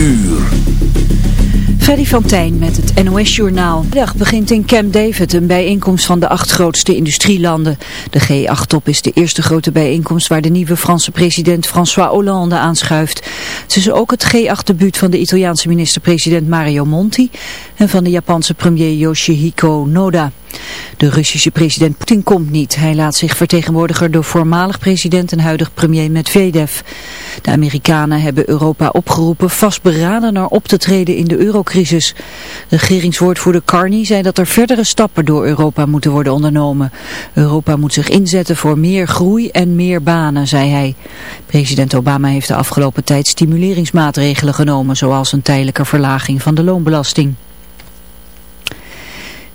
uur. Freddy van Tijn met het NOS-journaal. Vandaag begint in Camp David een bijeenkomst van de acht grootste industrielanden. De G8-top is de eerste grote bijeenkomst waar de nieuwe Franse president François Hollande aanschuift. Het is ook het G8-debuut van de Italiaanse minister-president Mario Monti en van de Japanse premier Yoshihiko Noda. De Russische president Poetin komt niet. Hij laat zich vertegenwoordiger door voormalig president en huidig premier Medvedev. De Amerikanen hebben Europa opgeroepen vastberaden naar op te treden in de eurocrisis. Regeringswoordvoerder Carney zei dat er verdere stappen door Europa moeten worden ondernomen. Europa moet zich inzetten voor meer groei en meer banen, zei hij. President Obama heeft de afgelopen tijd stimuleringsmaatregelen genomen, zoals een tijdelijke verlaging van de loonbelasting.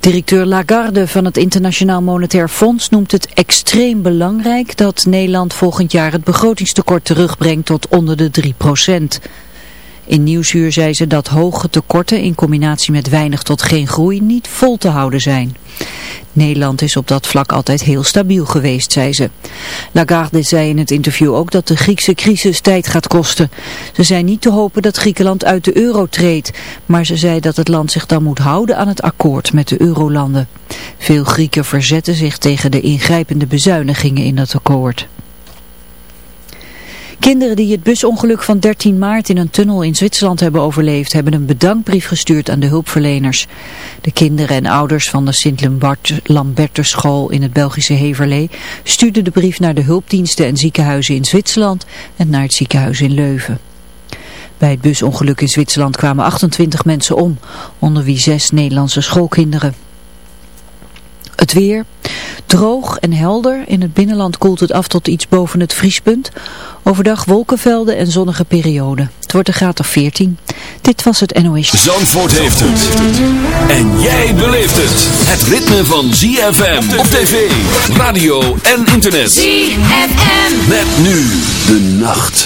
Directeur Lagarde van het Internationaal Monetair Fonds noemt het extreem belangrijk dat Nederland volgend jaar het begrotingstekort terugbrengt tot onder de 3 procent. In Nieuwsuur zei ze dat hoge tekorten in combinatie met weinig tot geen groei niet vol te houden zijn. Nederland is op dat vlak altijd heel stabiel geweest, zei ze. Lagarde zei in het interview ook dat de Griekse crisis tijd gaat kosten. Ze zei niet te hopen dat Griekenland uit de euro treedt, maar ze zei dat het land zich dan moet houden aan het akkoord met de eurolanden. Veel Grieken verzetten zich tegen de ingrijpende bezuinigingen in dat akkoord. Kinderen die het busongeluk van 13 maart in een tunnel in Zwitserland hebben overleefd, hebben een bedankbrief gestuurd aan de hulpverleners. De kinderen en ouders van de Sint-Lambertus school in het Belgische Heverlee stuurden de brief naar de hulpdiensten en ziekenhuizen in Zwitserland en naar het ziekenhuis in Leuven. Bij het busongeluk in Zwitserland kwamen 28 mensen om, onder wie zes Nederlandse schoolkinderen. Het weer, droog en helder. In het binnenland koelt het af tot iets boven het vriespunt. Overdag wolkenvelden en zonnige perioden. Het wordt een graad of 14. Dit was het NOS. Zandvoort heeft het. En jij beleeft het. Het ritme van ZFM op tv, radio en internet. ZFM. Met nu de nacht.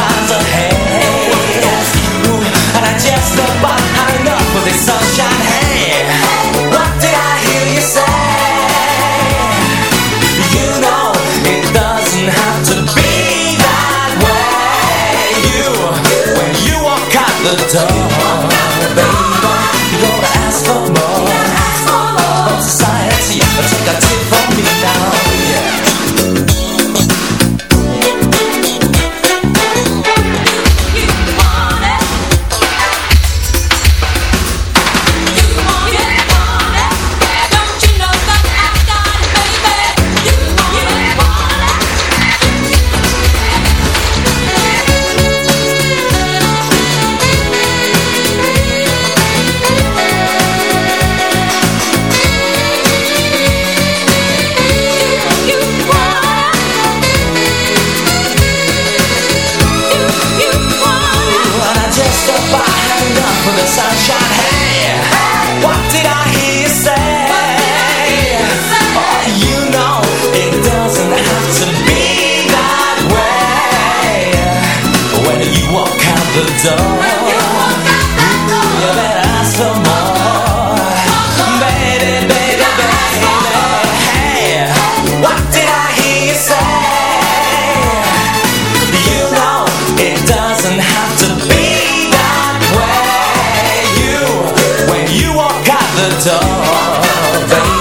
See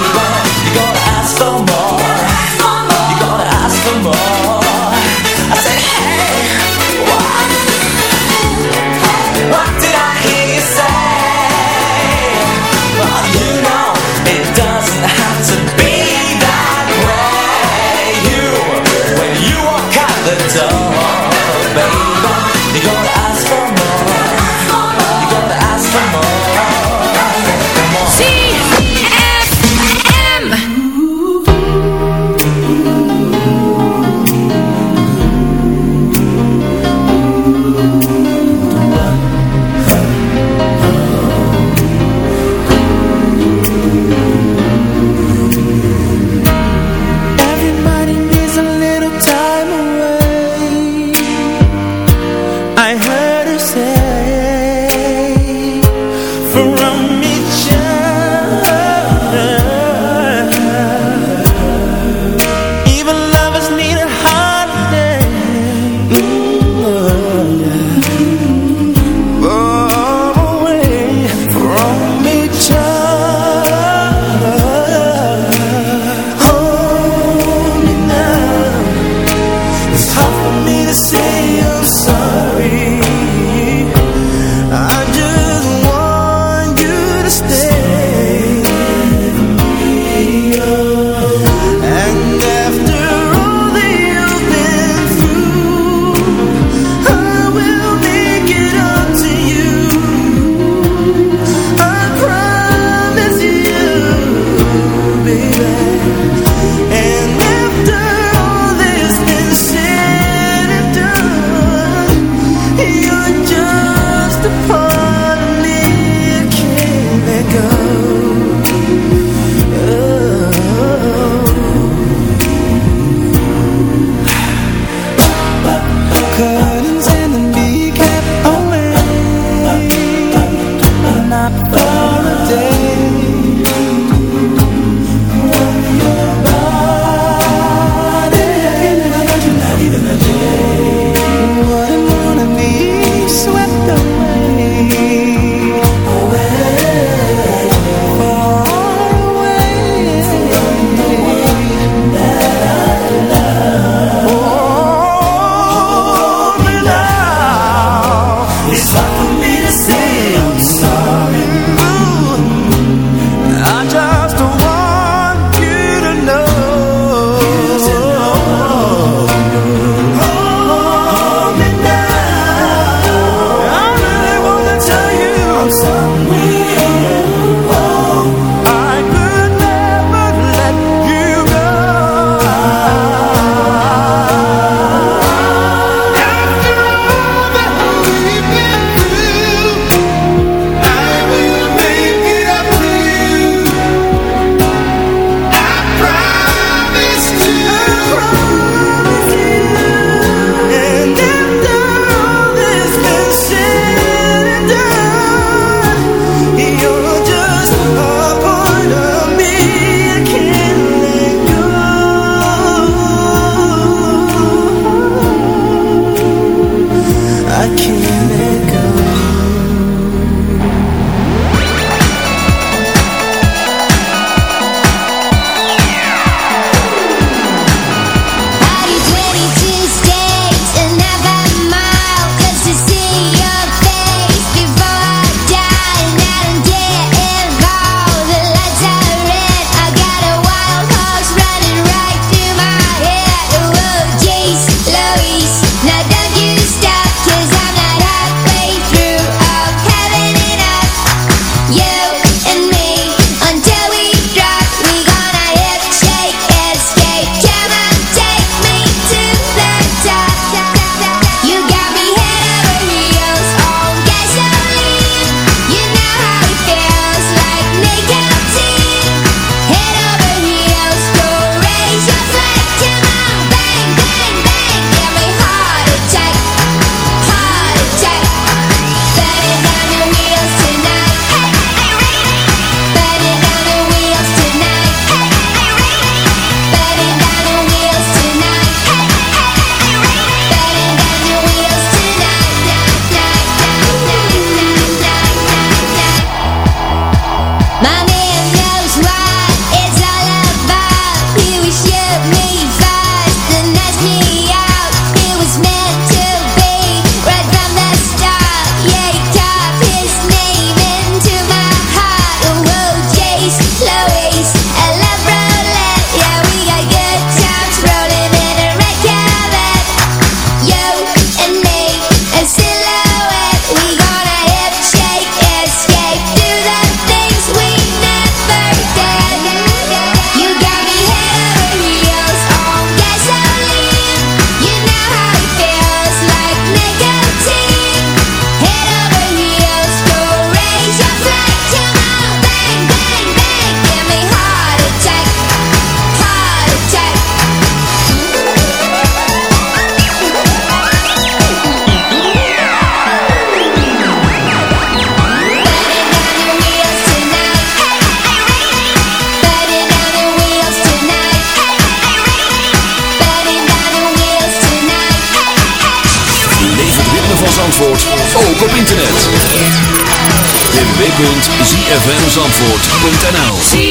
www.zfmzandvoort.nl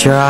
sure.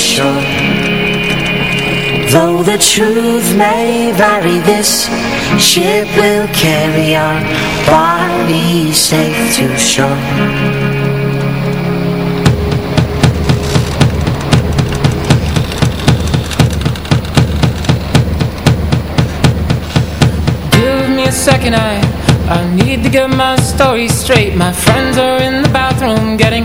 shore Though the truth may vary, this ship will carry our bodies safe to shore. Give me a second, I I need to get my story straight My friends are in the bathroom getting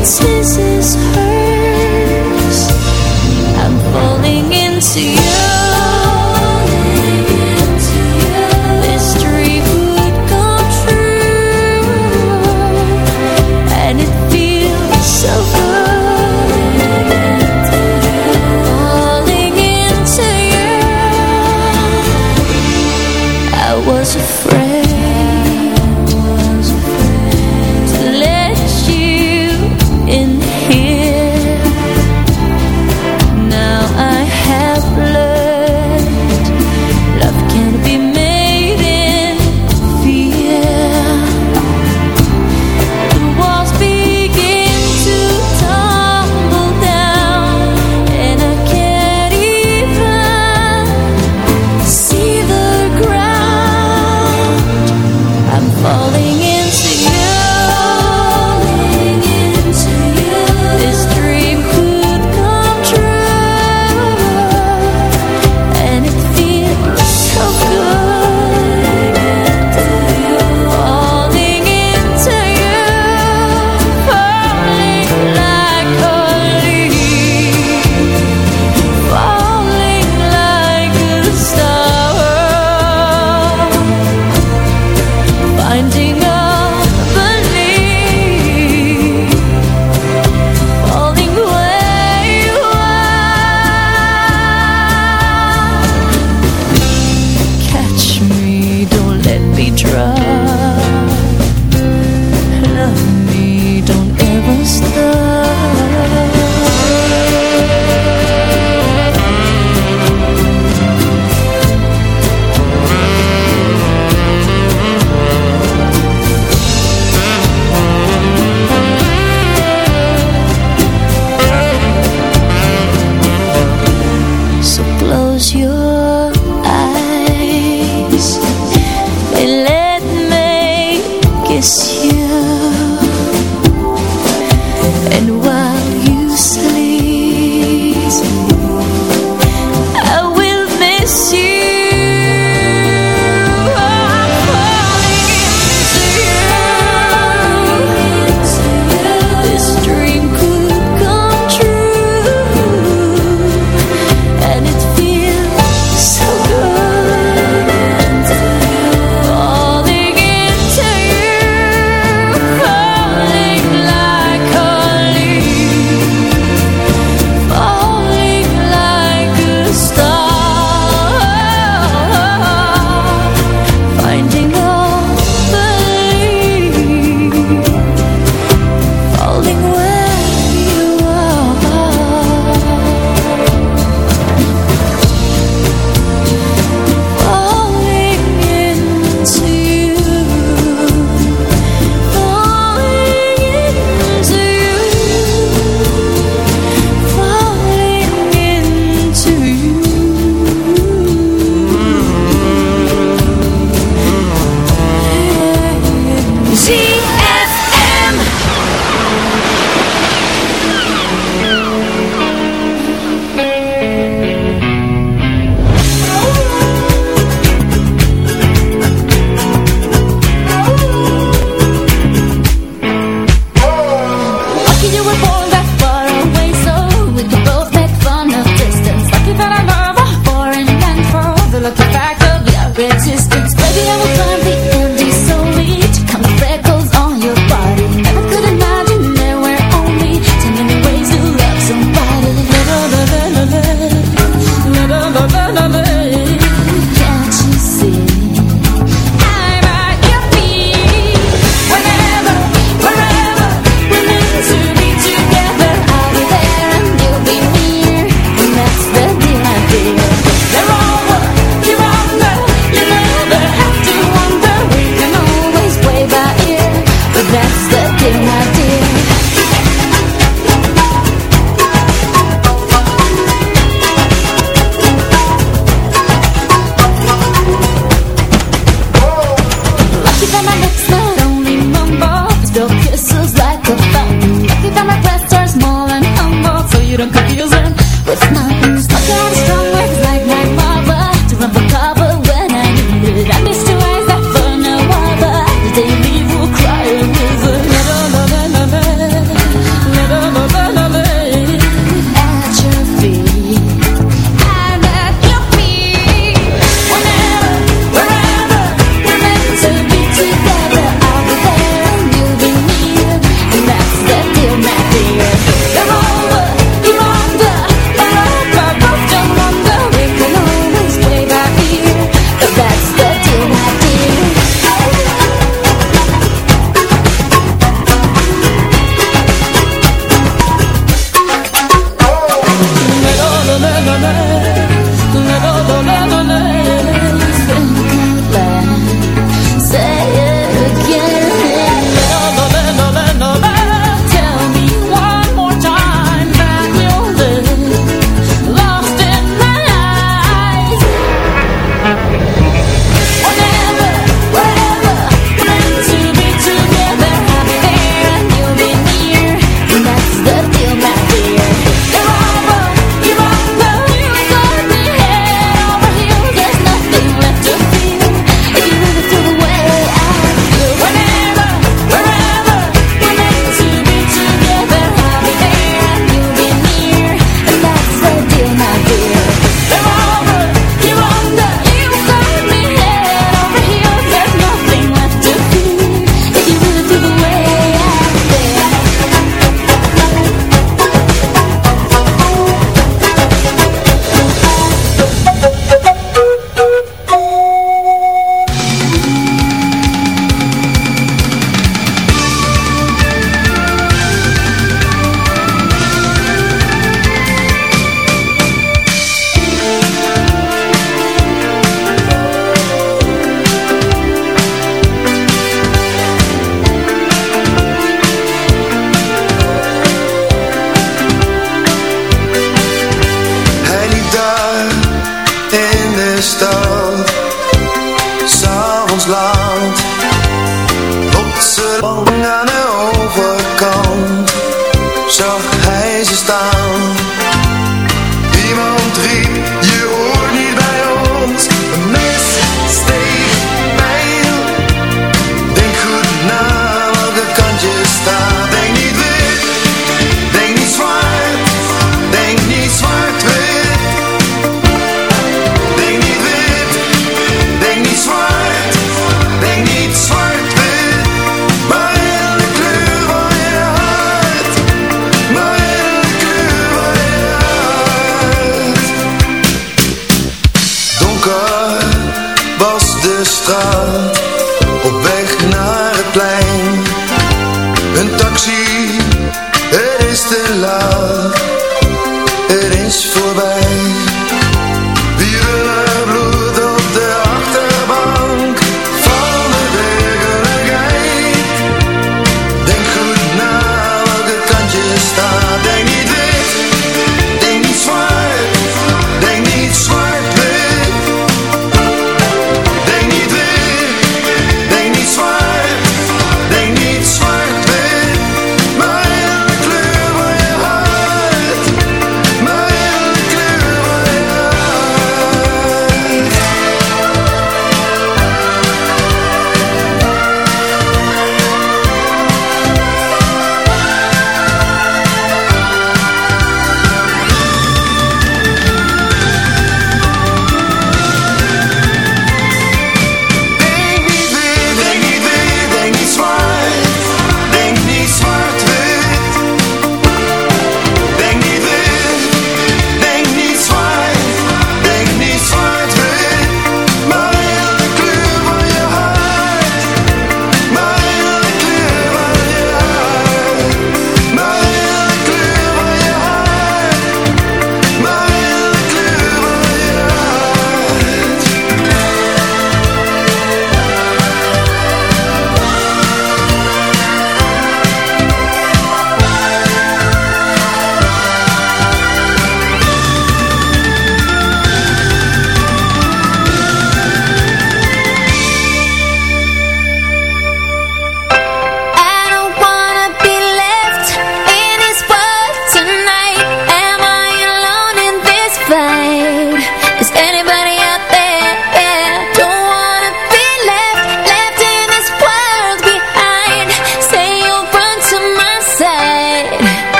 this is. summer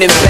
point in vain.